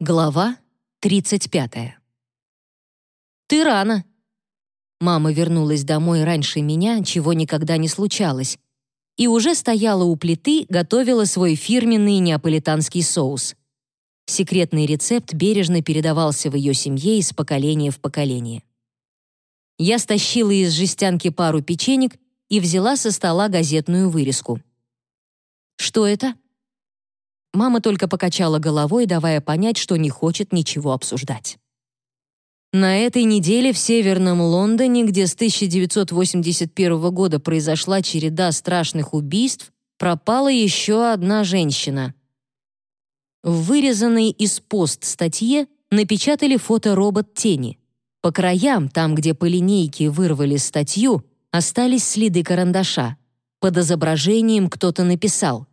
Глава 35. «Ты рано!» Мама вернулась домой раньше меня, чего никогда не случалось, и уже стояла у плиты, готовила свой фирменный неаполитанский соус. Секретный рецепт бережно передавался в ее семье из поколения в поколение. Я стащила из жестянки пару печенек и взяла со стола газетную вырезку. «Что это?» Мама только покачала головой, давая понять, что не хочет ничего обсуждать. На этой неделе в Северном Лондоне, где с 1981 года произошла череда страшных убийств, пропала еще одна женщина. В вырезанной из пост статье напечатали фоторобот тени. По краям, там, где по линейке вырвали статью, остались следы карандаша. Под изображением кто-то написал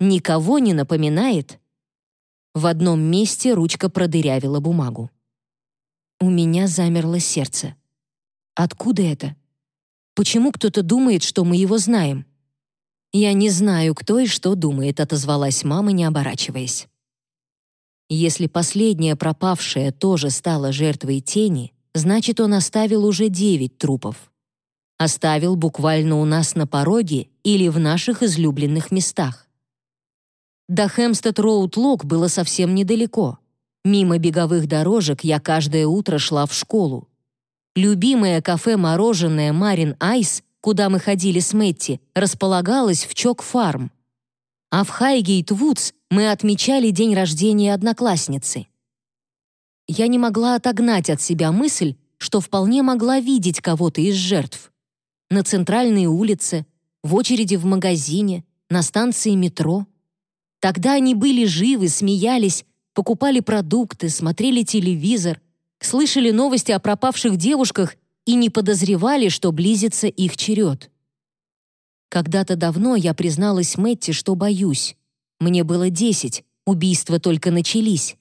никого не напоминает?» В одном месте ручка продырявила бумагу. У меня замерло сердце. Откуда это? Почему кто-то думает, что мы его знаем? Я не знаю, кто и что думает, отозвалась мама, не оборачиваясь. Если последняя пропавшая тоже стала жертвой тени, значит, он оставил уже девять трупов. Оставил буквально у нас на пороге или в наших излюбленных местах. До Хэмстед-Роуд-Лок было совсем недалеко. Мимо беговых дорожек я каждое утро шла в школу. Любимое кафе-мороженое «Марин Айс», куда мы ходили с Мэтти, располагалось в Чок-фарм. А в Хайгейт-Вудс мы отмечали день рождения одноклассницы. Я не могла отогнать от себя мысль, что вполне могла видеть кого-то из жертв. На центральной улице, в очереди в магазине, на станции метро — Тогда они были живы, смеялись, покупали продукты, смотрели телевизор, слышали новости о пропавших девушках и не подозревали, что близится их черед. Когда-то давно я призналась Мэтти, что боюсь. Мне было десять, убийства только начались.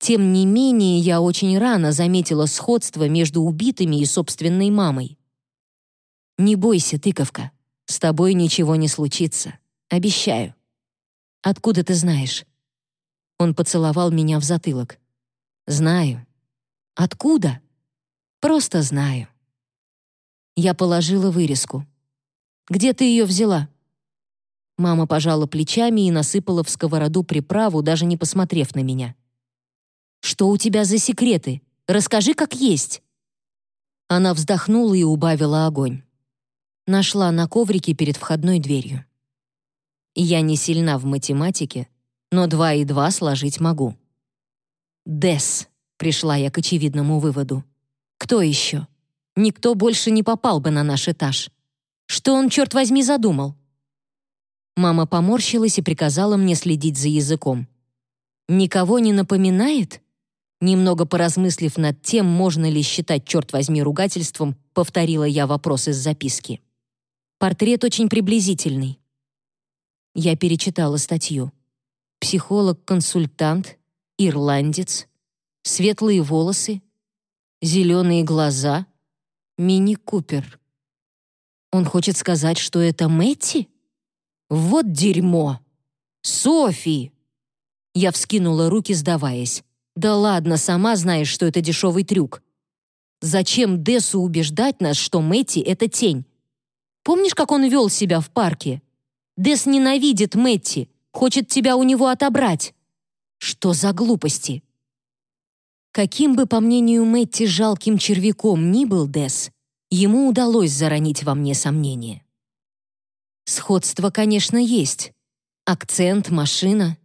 Тем не менее, я очень рано заметила сходство между убитыми и собственной мамой. «Не бойся, тыковка, с тобой ничего не случится, обещаю». Откуда ты знаешь?» Он поцеловал меня в затылок. «Знаю». «Откуда?» «Просто знаю». Я положила вырезку. «Где ты ее взяла?» Мама пожала плечами и насыпала в сковороду приправу, даже не посмотрев на меня. «Что у тебя за секреты? Расскажи, как есть». Она вздохнула и убавила огонь. Нашла на коврике перед входной дверью. Я не сильна в математике, но два и два сложить могу. «Дес», — пришла я к очевидному выводу. «Кто еще? Никто больше не попал бы на наш этаж. Что он, черт возьми, задумал?» Мама поморщилась и приказала мне следить за языком. «Никого не напоминает?» Немного поразмыслив над тем, можно ли считать, черт возьми, ругательством, повторила я вопрос из записки. Портрет очень приблизительный. Я перечитала статью. Психолог-консультант, ирландец, светлые волосы, зеленые глаза, мини-купер. Он хочет сказать, что это Мэтти? Вот дерьмо! Софи! Я вскинула руки, сдаваясь. Да ладно, сама знаешь, что это дешевый трюк. Зачем Десу убеждать нас, что Мэтти — это тень? Помнишь, как он вел себя в парке? Дес ненавидит Мэтти, хочет тебя у него отобрать. Что за глупости? Каким бы, по мнению Мэтти, жалким червяком ни был Дес, ему удалось заронить во мне сомнения. Сходство, конечно, есть. Акцент, машина.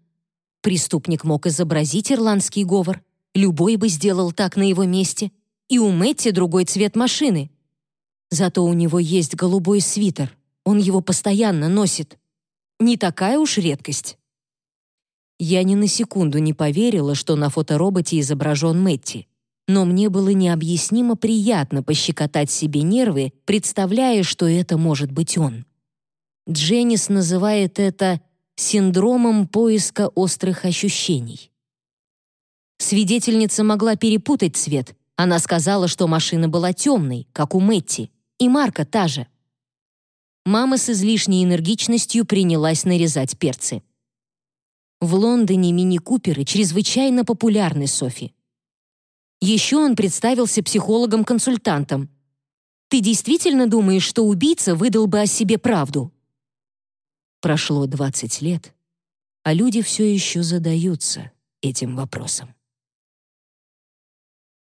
Преступник мог изобразить ирландский говор. Любой бы сделал так на его месте. И у Мэтти другой цвет машины. Зато у него есть голубой свитер. Он его постоянно носит не такая уж редкость. Я ни на секунду не поверила, что на фотороботе изображен Мэтти, но мне было необъяснимо приятно пощекотать себе нервы, представляя, что это может быть он. Дженнис называет это синдромом поиска острых ощущений. Свидетельница могла перепутать цвет. Она сказала, что машина была темной, как у Мэтти, и марка та же. Мама с излишней энергичностью принялась нарезать перцы. В Лондоне мини-куперы чрезвычайно популярны, Софи. Еще он представился психологом-консультантом. Ты действительно думаешь, что убийца выдал бы о себе правду? Прошло 20 лет, а люди все еще задаются этим вопросом.